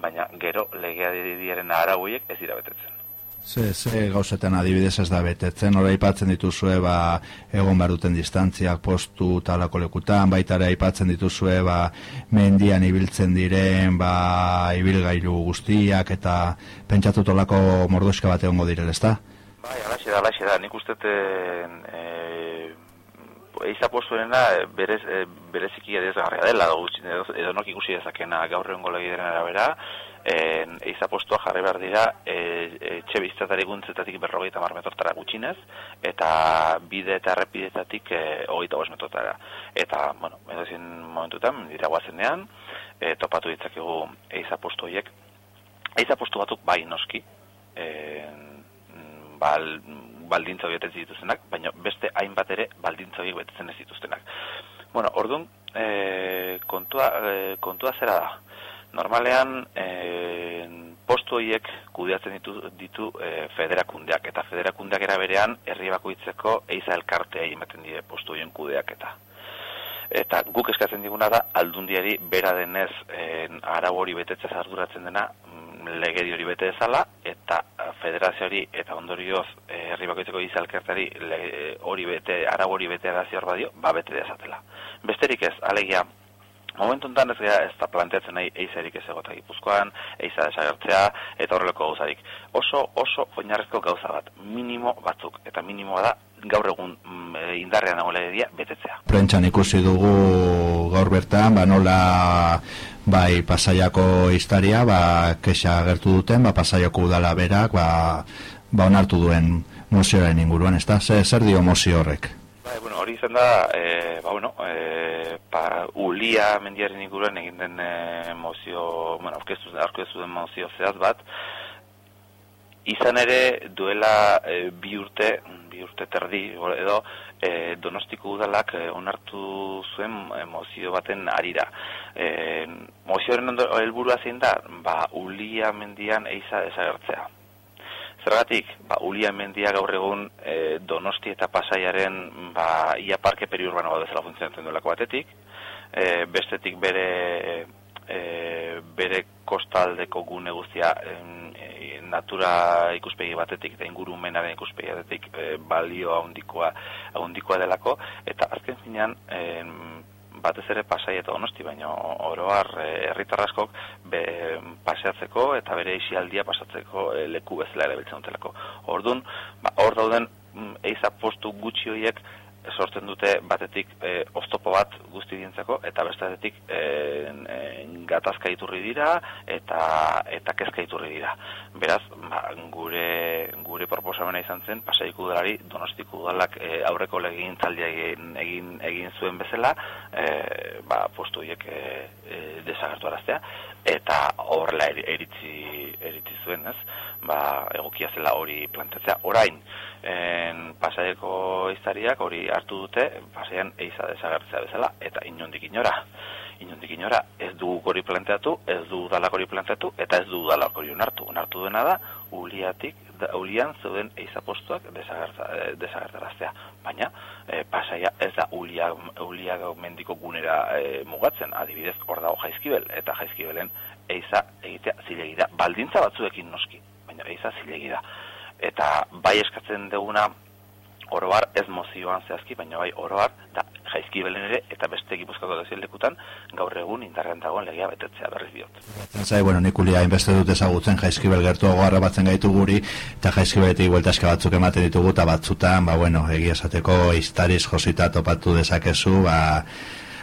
[SPEAKER 11] baina gero legea diaren arauiek ez dira betetzen.
[SPEAKER 2] Ze, ze gauzetan adibidez ez da betetzen, hori aipatzen dituzue, ba, egon behar duten distantziak postu talako lekutan, baita ere aipatzen dituzue, ba, mendian ibiltzen diren, ba, ibilgailu guztiak, eta pentsatu tolako mordoska bat egongo direla, ezta?
[SPEAKER 11] Bai, alaxe da, alaxe da, nik uste e, eiza postuena berez, e, bereziki adezgarria dela, edo, edo, nok ikusi dezakena gaur egun legideren arabera, en, eiza postua jarri behar dira e, etxe biztatari guntzetatik berrogeita metrotara gutxinez, eta bide eta errepidetatik e, hogeita bost metrotara. Eta, bueno, edo ezin momentutan, dira guazenean, e, topatu ditzakegu eiza postu horiek. Eiza postu batzuk bai noski, en, bal, baldintza horiek betetzen dituztenak, baina beste hainbat ere baldintza horiek betetzen ez dituztenak. Bueno, orduan, e, kontua, e, kontua zera da. Normalean, e, postu horiek kudeatzen ditu, ditu e, federakundeak, eta federakundeak era berean herri bakoitzeko eiza elkartea ematen dire postu horien kudeak eta. Guk eskatzen diguna da, aldundiari bera denez e, arau hori betetzez arduratzen dena, legedi hori bete dezala, eta eh, federazio hori eta ondorioz eh, herri bakoitzeko izalkertari le- hori bete, arau hori bete arazi hor badio, ba bete dezatela. Besterik ez, alegia, momentu enten ez gara ez da planteatzen nahi eizarik ez egota gipuzkoan, eiza desagertzea, eta horreleko gauzarik. Oso, oso oinarrezko gauza bat, minimo batzuk, eta minimoa da gaur egun mm, eh, indarrean dago legedia betetzea.
[SPEAKER 2] Prentxan ikusi dugu gaur bertan, ba nola bai pasaiako historia, ba kexa agertu duten, ba pasaiako udala berak, ba, ba onartu duen mozioaren inguruan, ezta? Zer dio mozio horrek?
[SPEAKER 11] Bai, bueno, hori izan da, e, ba, bueno, e, pa, ulia mendiaren inguruan egin den e, mozio, bueno, aurkeztu, aurkeztu den mozio zehaz bat, izan ere duela e, bi urte, bi urte terdi, edo, e, donostiko udalak e, onartu zuen e, mozio baten arira. E, mozioaren helburua zein da, ba, ulia mendian eiza desagertzea. Zergatik, ba, Ulia mendia gaur egun e, Donosti eta Pasaiaren ba, ia parke periurbano bat bezala funtzionatzen duelako batetik, e, bestetik bere e, bere kostaldeko gune guztia e, natura ikuspegi batetik eta ingurumenaren ikuspegi batetik e, balio handikoa handikoa delako eta azken finean em, batez ere pasai eta donosti, baina oroar herritar askok be, paseatzeko eta bere isialdia pasatzeko eh, leku bezala erabiltzen dutelako. Ordun, ba, hor dauden mm, eiza postu gutxi horiek sortzen dute batetik e, oztopo bat guzti dientzako eta bestetik e, e, gatazka iturri dira eta eta kezka iturri dira. Beraz, ba, gure gure proposamena izan zen Pasaiko udalari Donostiko udalak e, aurreko legintzaldia egin, egin egin zuen bezala, e, ba, postu horiek e, e, desagertu araztea eta horrela eri- eritzi eritzi zuen, ez? Ba, egokia zela hori planteatzea. Orain, en pasaiako izariak hori hartu dute pasaian eiza desagertzea bezala eta inondik inora. Inondik inora ez du hori planteatu ez du udalak hori planteatu eta ez du udalak hori onartu. Onartu duena da uliatik da, ulian zeuden eiza postuak desagertza, eh, desagertaraztea. Baina eh, pasaia ez da ulia, ulia mendiko gunera eh, mugatzen. Adibidez hor dago jaizkibel eta jaizkibelen eiza egitea zilegi da. Baldintza batzuekin noski baina eiza zilegi da. Eta bai eskatzen duguna oroar ez mozioan zehazki, baina bai oroar da jaizkibelen ere eta beste gipuzkako dozien lekutan gaur egun indarrean dagoen legea betetzea berriz diot.
[SPEAKER 2] Zai, bueno, nik ulia hainbeste dut ezagutzen jaizkibel gertuago harrabatzen gaitu guri, eta jaizkibeletik bueltaska batzuk ematen ditugu, eta batzutan, ba, bueno, egia esateko iztariz josita topatu dezakezu, ba,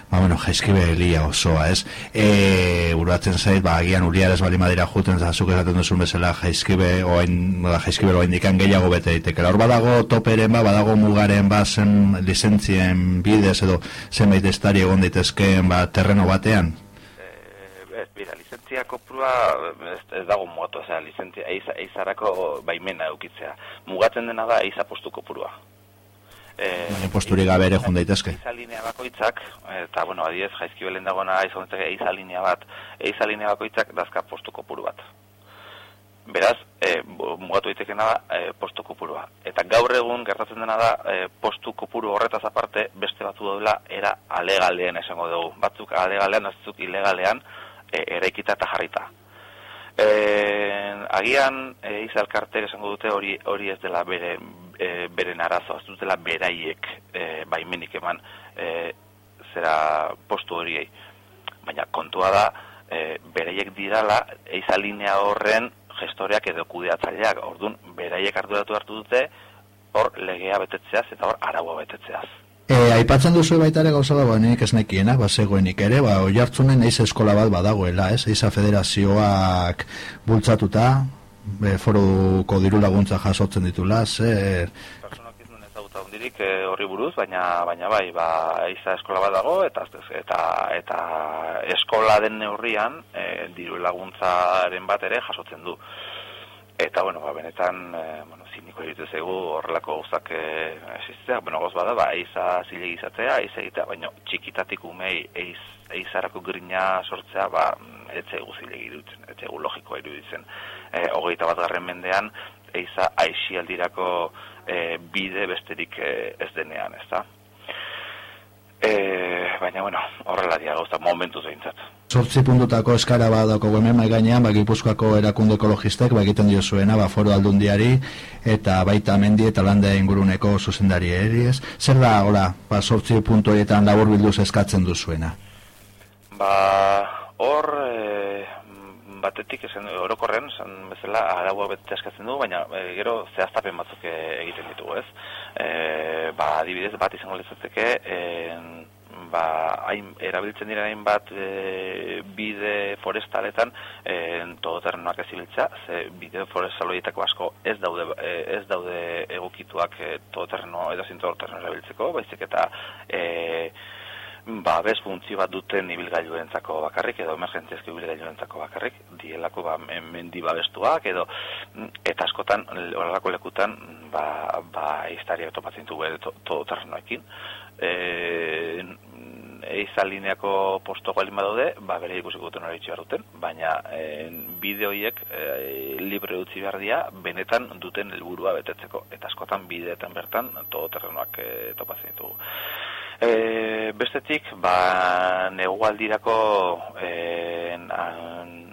[SPEAKER 2] ba, bueno, jaizkibelia osoa, ez? E, buruatzen zait, ba, agian uriarez bali madira juten, zazuk esaten duzun bezala jaizkibe, oain, ba, jaizkibe oain dikan gehiago bete ditekela. Hor badago toperen, ba, badago mugaren, ba, zen lizentzien bidez, edo zenbait estari egon daitezkeen, ba, terreno batean,
[SPEAKER 11] Ez, bera, lizentzia kopurua ez, ez dago mugatu, osea, lizentzia eiza, eizarako baimena eukitzea. Mugatzen dena da eiza postu kopurua. E,
[SPEAKER 2] Baina posturik gabe ere joan daitezke.
[SPEAKER 11] Eiza linea bakoitzak, eta, bueno, adiez, jaizkibelen dagoena izan daiteke eiza linea bat, eiza linea bakoitzak dazka postu kopuru bat. Beraz, e, mugatu daitekena da e, postu kopurua. Eta gaur egun gertatzen dena da e, postu kopuru horretaz aparte beste batzu daudela era alegalean esango dugu. Batzuk alegalean, batzuk ilegalean e, eraikita eta jarrita. E, agian e, izalkartek esango dute hori hori ez dela bere e, beren arazoa, ez dutela beraiek e, baimenik eman e, zera postu horiei. Baina kontua da e, beraiek dirala eiza linea horren gestoreak edo kudeatzaileak. Ordun beraiek arduratu hartu dute hor legea betetzeaz eta hor araua betetzeaz.
[SPEAKER 2] E, aipatzen duzu baita ere gauza dago nik ez nekiena, ba, zegoenik ere, ba, oi hartzunen eiz eskola bat badagoela, ez? Eiza federazioak bultzatuta, e, foruko diru laguntza jasotzen ditula, zer...
[SPEAKER 11] ezaguta hundirik eh, horri buruz, baina baina bai, ba eiza eskola bat dago eta eta eta eskola den neurrian eh, diru laguntzaren bat ere jasotzen du. Eta bueno, ba benetan eh, bueno, ziniko iruditu zaigu horrelako gauzak existitzea, bueno, goz bada, ba eiza zilegi izatea, eiza egitea, baina txikitatik umei eiz eizarako grina sortzea, ba etzaigu zilegi iruditzen, etzaigu logikoa iruditzen. Eh, hogeita bat garren mendean eiza aixialdirako e, bide besterik e, ez denean, ezta? E, baina, bueno, horrela dia gauza, momentu zeintzat.
[SPEAKER 2] Sortzi puntutako eskara bat dauko hemen mai gainean, ba, Gipuzkoako erakunde ekologistek, ba, egiten dio zuena, ba, foro aldundiari, eta baita mendi eta landa inguruneko zuzendari eri, ez? Zer da, hola, ba, sortzi puntu horietan labur bilduz eskatzen duzuena?
[SPEAKER 11] Ba, hor, e, batetik esan orokorren, esan bezala araua bete eskatzen du, baina e, gero zehaztapen batzuk e, egiten ditugu, ez? E, ba, adibidez, bat izango litzateke, e, ba, hain, erabiltzen dira hainbat e, bide forestaletan e, todoterrenoak ez ibiltza, ze bide forestal horietako asko ez daude, e, ez daude egokituak e, todoterreno edo zin todoterreno erabiltzeko, baizik eta e, ba, bez funtzio bat duten ibilgailuentzako bakarrik edo emergentziazko ibilgailuentzako bakarrik, dielako ba, men- mendi babestuak edo eta askotan horrelako lekutan ba, ba iztaria topatzen ere to- todoterrenoekin. E, eiza lineako posto baldin badaude, ba bere ikusiko duten hori behar duten, baina e, bide horiek e, libre utzi behar dira benetan duten helburua betetzeko, eta askotan bideetan bertan todoterrenoak e, topatzen ditugu. E, bestetik, ba, negualdirako e, mm,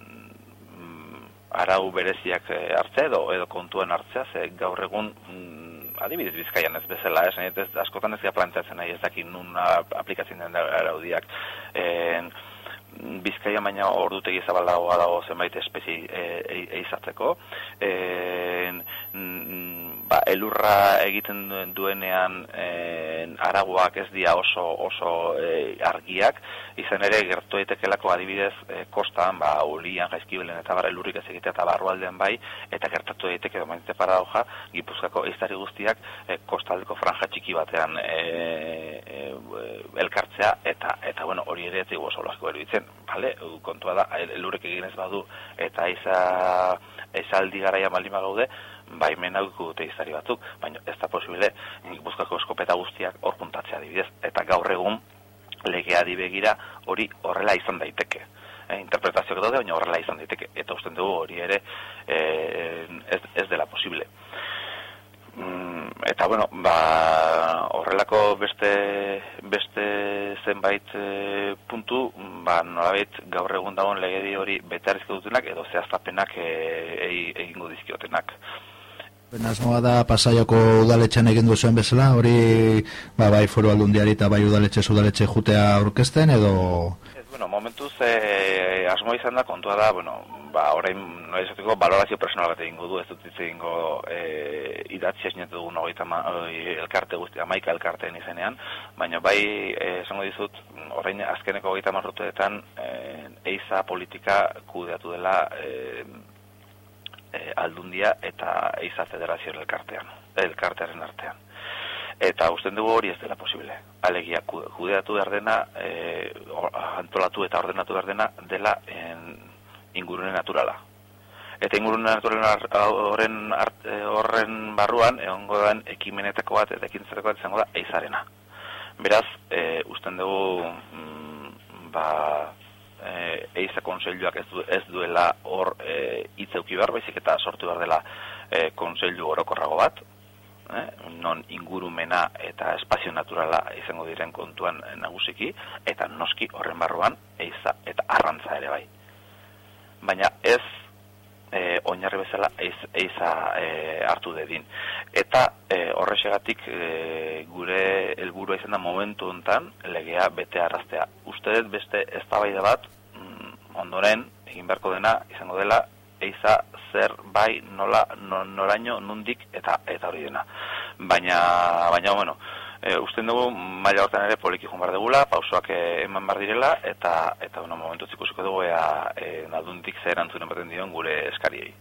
[SPEAKER 11] arau bereziak e, hartzea edo, edo kontuen hartzea, ze gaur egun mm, adibidez bizkaian ez bezala, ez, ez, askotan ez gara planteatzen nahi ez dakit nun aplikatzen den araudiak. E, Bizkaia baina ordutegi zabalagoa dago zenbait espezie e, e, eizatzeko. E, mm, ba, elurra egiten duen- duenean e, araguak ez dira oso oso e, argiak, izan ere gertu daitekelako adibidez e, kostan, ba, ulian, jaizkibelen eta bara elurrik ez egitea eta barrualdean bai, eta gertatu daiteke domainite paradoja, gipuzkako eiztari guztiak e, kostaldeko franja txiki batean e, e, elkartzea, eta, eta bueno, hori ere ez oso lasko eruditzen, bale, kontua da, elurrek egin ez badu, eta iza, ezaldi garaia malima gaude, baimen hauko dute izari batzuk, baina ez da posible Gipuzkoako eskopeta guztiak hor puntatzea adibidez, eta gaur egun legeari begira hori horrela izan daiteke. E, interpretazioak daude, baina horrela izan daiteke, eta usten dugu hori ere e, ez, ez dela posible. Mm, eta bueno, ba, horrelako beste beste zenbait e, puntu, ba, nolabait gaur egun dagoen legedi hori betearizko dutenak edo zehaztapenak e, e, egingo dizkiotenak.
[SPEAKER 2] Asmoa da pasaiako udaletxean egin duzuen bezala, hori ba, bai foru aldundiari eta bai udaletxe udaletxe jutea aurkezten edo...
[SPEAKER 11] Ez, bueno, momentuz e, asmo izan da kontua da, bueno, ba, orain, no esateko, valorazio personal bat egingo du, ez dut hitz egingo e, idatzi esinetu dugun oi, elkarte guzti, amaika elkarteen izenean, baina bai, e, esango dizut, orain azkeneko hogeita marruteetan e, eiza politika kudeatu dela e, e, aldundia eta eiza federazio elkartean, elkartearen artean. Eta usten dugu hori ez dela posible. Alegia, ku- kudeatu behar dena, e, antolatu eta ordenatu behar dena, dela en, ingurune naturala. Eta ingurune naturalen horren, art- e, horren barruan, egongo den ekimenetako bat eta ekintzetako bat izango da eizarena. Beraz, e, usten dugu, mm, ba, e, eiza konseiluak ez, du, ez duela hor e, hitz behar, baizik eta sortu behar dela e, konseilu orokorrago bat, eh, non ingurumena eta espazio naturala izango diren kontuan eh, nagusiki, eta noski horren barruan eiza eta arrantza ere bai. Baina ez e, oinarri bezala eiz, eiza e, hartu dedin. Eta e, horrexegatik e, gure helburua izan da momentu hontan legea bete arraztea. Uste beste eztabaida bat mm, ondoren egin beharko dena izango dela eiza zer bai nola no, noraino nundik eta eta hori dena. Baina baina bueno, e, usten dugu maila hortan ere poliki joan behar dugula, pausoak eh, eman behar direla eta eta bueno, momentu ikusiko dugu ea e, naduntik zer erantzun ematen dion gure eskariei.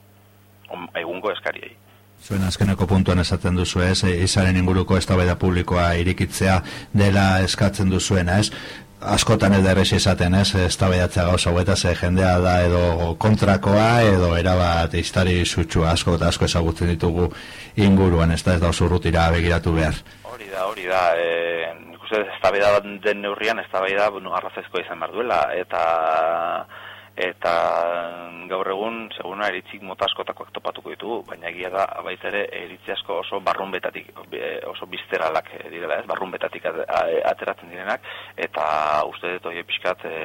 [SPEAKER 11] Egungo eskariei.
[SPEAKER 2] Zuen azkeneko puntuan esaten duzu ez, e, izaren inguruko eztabaida publikoa irikitzea dela eskatzen duzuena ez, askotan ez da erresi esaten ez, eztabaidatzea gauza hauetaz, ze jendea da edo kontrakoa edo erabat iztari sutxua asko eta asko ezagutzen ditugu inguruan, ez da ez da oso urrutira begiratu behar.
[SPEAKER 11] Hori da, hori da, e, nik uste eztabaida den neurrian eztabaida bueno, arrazaizkoa izan behar duela eta eta gaur egun seguna eritzik mota askotakoak topatuko ditugu, baina egia da baita ere eritzi asko oso barrunbetatik e, oso bizteralak e, direla, ez? Barrunbetatik a- ateratzen direnak eta uste dut hori pixkat e,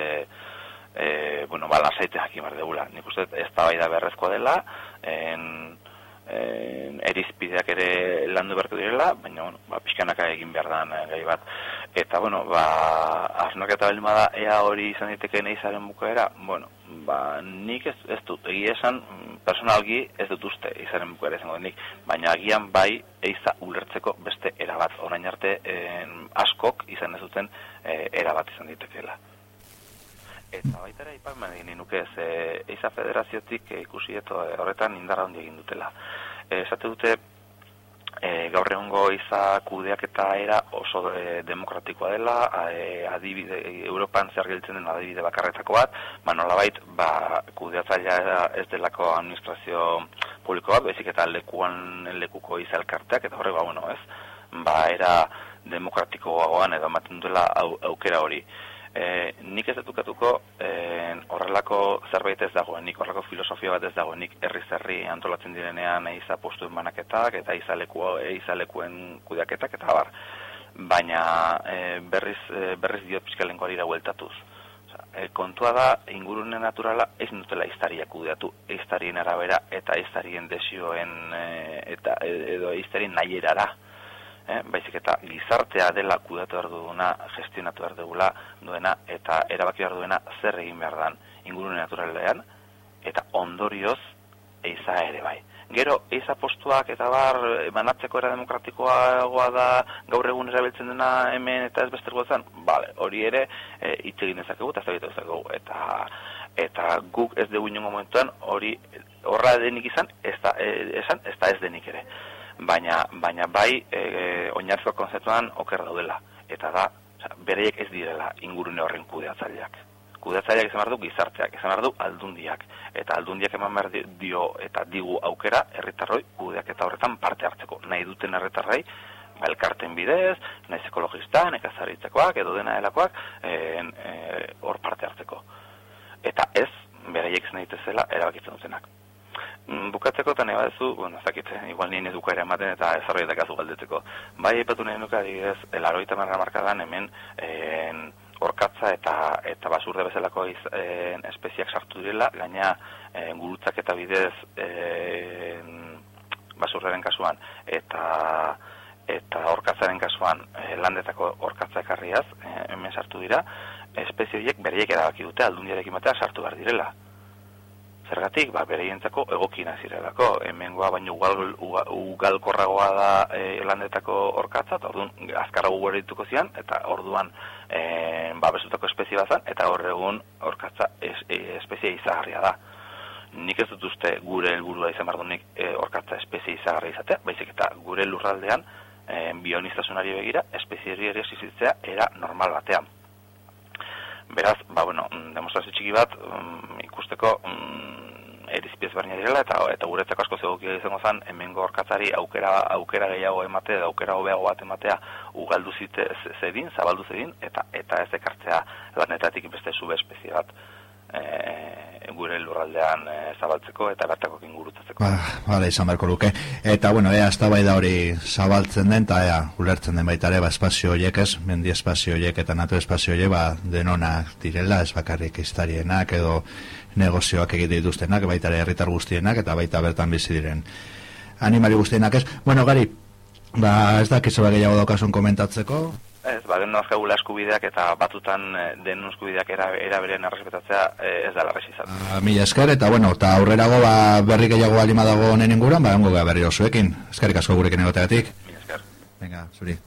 [SPEAKER 11] e, bueno, ba, lasaite jakin behar degula. Nik uste dut eztabaida beharrezkoa dela, en, en, erizpideak ere landu beharko direla, baina bueno, ba, pixkanaka egin behar dan eh, gai bat. Eta, bueno, ba, asmak eta baldin bada ea hori izan ditekeen eizaren bukaera, bueno, ba, nik ez, ez dut, egia esan, personalgi ez dut uste izaren bukaera izango denik, baina agian bai eiza ulertzeko beste erabat, orain arte en, askok izan ez duten e, erabat izan ditekeela. Eta baita ere aipamen egin nuke e, eiza federaziotik e, ikusi eto e, horretan indarra handi egin dutela. E, esate dute e, gaur egungo iza kudeak eta era oso e, demokratikoa dela, e, adibide, Europan zer giltzen den adibide bakarretako bat, ba nolabait, ba, kudeatzailea ez delako administrazio publiko bat, baizik eta lekuan lekuko iza elkarteak, eta horrek, ba, bueno, ez, ba, era demokratikoagoan edo ematen duela au, aukera hori. E, nik ez dukatuko e, horrelako zerbait ez dagoenik, horrelako filosofia bat ez dagoenik herri zerri antolatzen direnean eiza postuen banaketak eta eizaleku, eizalekuen kudeaketak eta bar. Baina e, berriz, e, berriz diot pizkalenkoari da hueltatuz. E, kontua da, ingurune naturala ez dutela iztaria kudeatu, eiztarien arabera eta eiztarien desioen e, eta edo eiztarien nahierara eh, baizik eta gizartea dela kudatu behar duguna, gestionatu behar dugula duena, eta erabaki behar duena zer egin behar dan ingurune naturalean, eta ondorioz eiza ere bai. Gero, eiza postuak eta bar, banatzeko era demokratikoagoa da gaur egun erabiltzen dena hemen eta ez bester gozan, bale, hori ere e, hitz egin dezakegu eta zabitu dezakegu. Eta, eta guk ez dugu inongo momentuan hori horra denik izan, ez da, e, esan, ez da ez denik ere baina, baina bai e, oinarrizko konzeptuan oker daudela. Eta da, oza, bereiek ez direla ingurune horren kudeatzaileak. Kudeatzaileak izan behar du gizarteak, izan behar du aldundiak. Eta aldundiak eman behar dio eta digu aukera herritarroi kudeak eta horretan parte hartzeko. Nahi duten herritarrei, ba, elkarten bidez, naiz ekologista, nekazaritzakoak, edo dena delakoak, hor parte hartzeko. Eta ez, bereiek zen daitezela erabakitzen dutenak. Mm, bukatzeko eta nahi bueno, zakite, igual nien eduka ere ematen eta ezarroietak azu galdetzeko. Bai, epatu nahi nuka adibidez, elaroita marra markadan hemen en, orkatza eta eta basurde bezalako iz, en, espeziak sartu direla, gaina en, gurutzak eta bidez en, basurraren kasuan eta eta orkatzaren kasuan e, landetako orkatza ekarriaz, e, hemen sartu dira, espezie horiek bereiek erabaki dute aldundiarekin batea sartu behar direla. Zergatik, ba, bereientzako egokina zirelako. Hemengoa baino ugal, ugal, ugalkorragoa da e, landetako orkatza, eta orduan azkarra guberituko zian, eta orduan e, babesutako espezie bazan, eta hor egun orkatza es, e, espezie izagarria da. Nik ez dut uste gure helburua izan bardunik e, orkatza espezie izagarria izatea, baizik eta gure lurraldean e, bionistasunari begira, espezie existitzea era normal batean. Beraz, ba, bueno, demostrazio txiki bat, um, ikusteko um, erizpiez barnia direla, eta eta guretzako asko zegokia izango zen, hemen gorkatzari aukera, aukera gehiago emate, aukera hobeago bat ematea, ugaldu zite zedin, zabaldu zedin, eta eta ez ekartzea lanetatik beste sube espezie bat e, gure lurraldean e, zabaltzeko eta bertako ingurutatzeko.
[SPEAKER 2] Ba, bale, izan beharko luke. Eta, bueno, ea, ez da hori zabaltzen den, eta ea, ulertzen den baita ere, ba, espazio horiek ez, mendi espazio horiek eta natu espazio horiek, ba, denonak direla, ez bakarrik iztarienak edo negozioak egite dituztenak, baita herritar guztienak, eta baita bertan bizi diren animali guztienak ez. Bueno, gari, ba, ez da, kizaba gehiago daukasun komentatzeko,
[SPEAKER 11] Ez, ba, den nazkagula eskubideak eta batutan eh, den eskubideak era, era beren errespetatzea eh, ez da larrez izan.
[SPEAKER 2] Uh, mila esker, eta bueno, eta aurrerago ba, berri gehiago alima dago honen inguran, ba, ongo berri osoekin. Eskerrik asko gurekin egoteatik.
[SPEAKER 11] Mila esker.
[SPEAKER 2] Venga, zuri.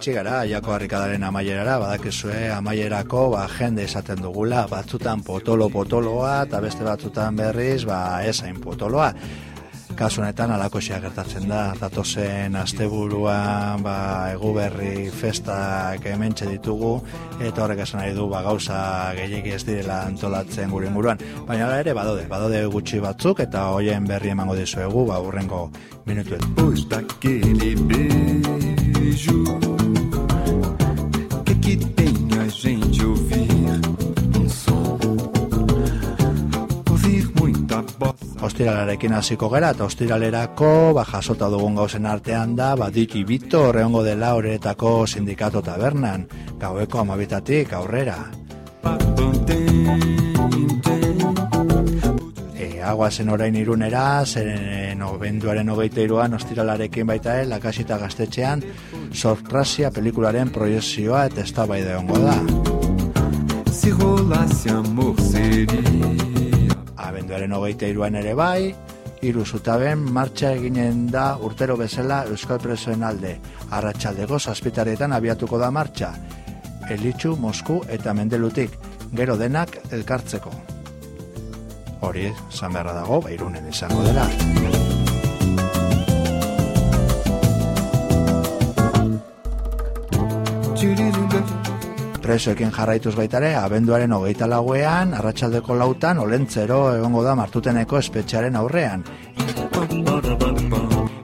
[SPEAKER 2] Iritsi gara, jako harrikadaren amaierara, badakizue amaierako ba, jende esaten dugula, batzutan potolo-potoloa, eta beste batzutan berriz, ba, esain potoloa. Kasu honetan alakoxea gertatzen da, datozen asteburuan ba, eguberri festak hementxe ditugu, eta horrek esan nahi du ba, gauza gehiegi ez direla antolatzen gure inguruan. Baina ere, badode, badode gutxi batzuk, eta hoien berri emango dizuegu, ba, urrengo minutuet.
[SPEAKER 12] Que que tem a gente ouvir um som? Ouvir muita bossa.
[SPEAKER 2] Ostiralarekin hasiko gera eta ostiralerako ba, jasota dugun gauzen artean da ba, Diki Bito horreongo dela horretako sindikato tabernan gaueko amabitatik aurrera. E, aguazen orain irunera, zeren obenduaren hogeita iruan ostiralarekin baita el, lakasita gaztetxean, sorprasia pelikularen proiezioa eta egongo da.
[SPEAKER 12] Amor seria.
[SPEAKER 2] abenduaren hogeita iruan ere bai, hiru zutaben martxa eginen da urtero bezala Euskal Presoen alde. Arratxaldeko zazpitarietan abiatuko da martxa. Elitxu, Mosku eta Mendelutik, gero denak elkartzeko. Hori, zan beharra dago, bairunen izango dela. Presoekin jarraituz baitare, abenduaren hogeita lauean, arratsaldeko lautan, olentzero egongo da martuteneko espetxearen aurrean.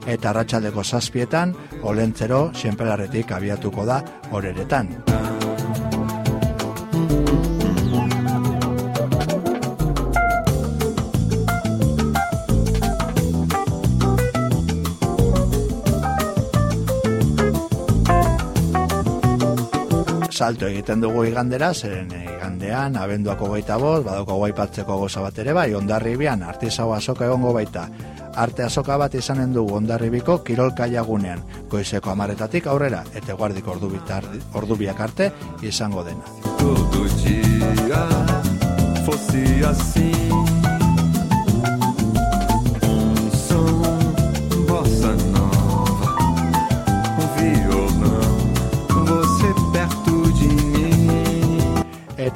[SPEAKER 2] Eta arratsaldeko zazpietan, olentzero sienpelarretik abiatuko da horeretan. Salto egiten dugu igandera, zeren igandean, abenduako gaita bost, badauko aipatzeko goza bat ere bai, ondarribian, artisau azoka egongo baita. Arte azoka bat izanen dugu ondarribiko kirolka jagunean, goizeko amaretatik aurrera, eta guardiko ordu, bitar, ordu biak arte izango dena.
[SPEAKER 12] Todo dia fosse assim.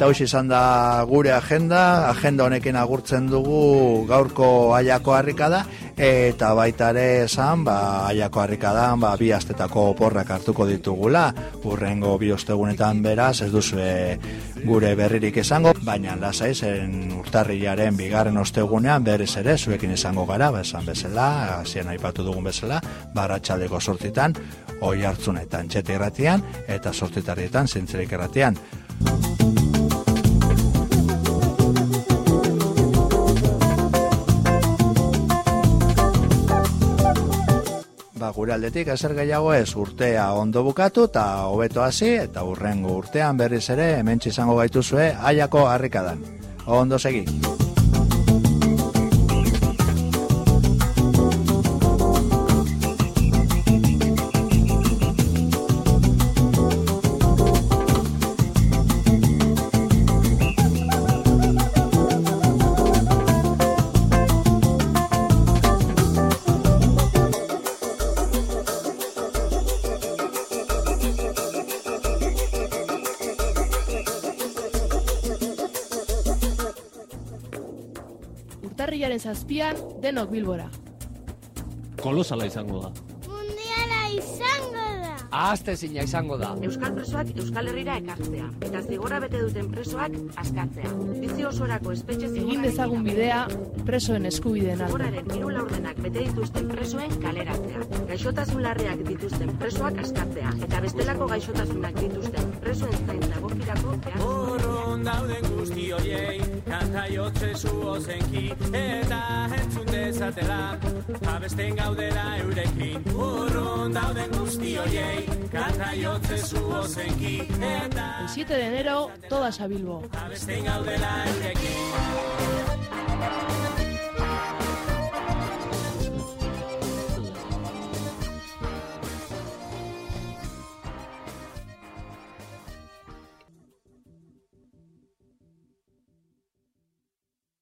[SPEAKER 2] Eta hoxe izan da gure agenda, agenda honekin agurtzen dugu gaurko aiako harrikada, eta baita ere esan, ba, aiako harrikadan, ba, bi astetako oporrak hartuko ditugula, urrengo bi ostegunetan beraz, ez duzue gure berririk izango, baina lasai zen urtarrilaren bigarren ostegunean berriz ere zuekin izango gara, ba, esan bezala, hasieran aipatu dugun bezala, baratxaldeko sortitan, oi hartzunetan txete irratian, eta sortitarietan zintzerik irratian. Gure aldetik ezer gehiago ez urtea ondo bukatu eta hobeto hasi eta urrengo urtean berriz ere hementsi izango gaituzue aiako harrikadan. Ondo segi.
[SPEAKER 13] Zazpian, denok bilbora.
[SPEAKER 10] Kolosala izango da.
[SPEAKER 14] Mundiala izango da.
[SPEAKER 15] Ahazte zina izango da.
[SPEAKER 16] Euskal presoak Euskal Herrira ekartzea, eta zigorra bete duten presoak askatzea. Bizi osorako espetxe
[SPEAKER 13] Egin dezagun bidea presoen eskubideen alde.
[SPEAKER 16] Zigorraren hiru laurdenak bete dituzten presoen kaleratzea. Gaixotasun larreak dituzten presoak askatzea, eta bestelako gaixotasunak dituzten presoen zain behar.
[SPEAKER 5] Urrun dauden guzti hoiei, kanta jotze zu ozenki, eta entzun dezatela, abesten gaudela eurekin. Urrun dauden guzti hoiei, kanta jotze zu ozenki, eta
[SPEAKER 13] El 7 de enero, todas a Bilbo.
[SPEAKER 5] abesten gaudela eurekin.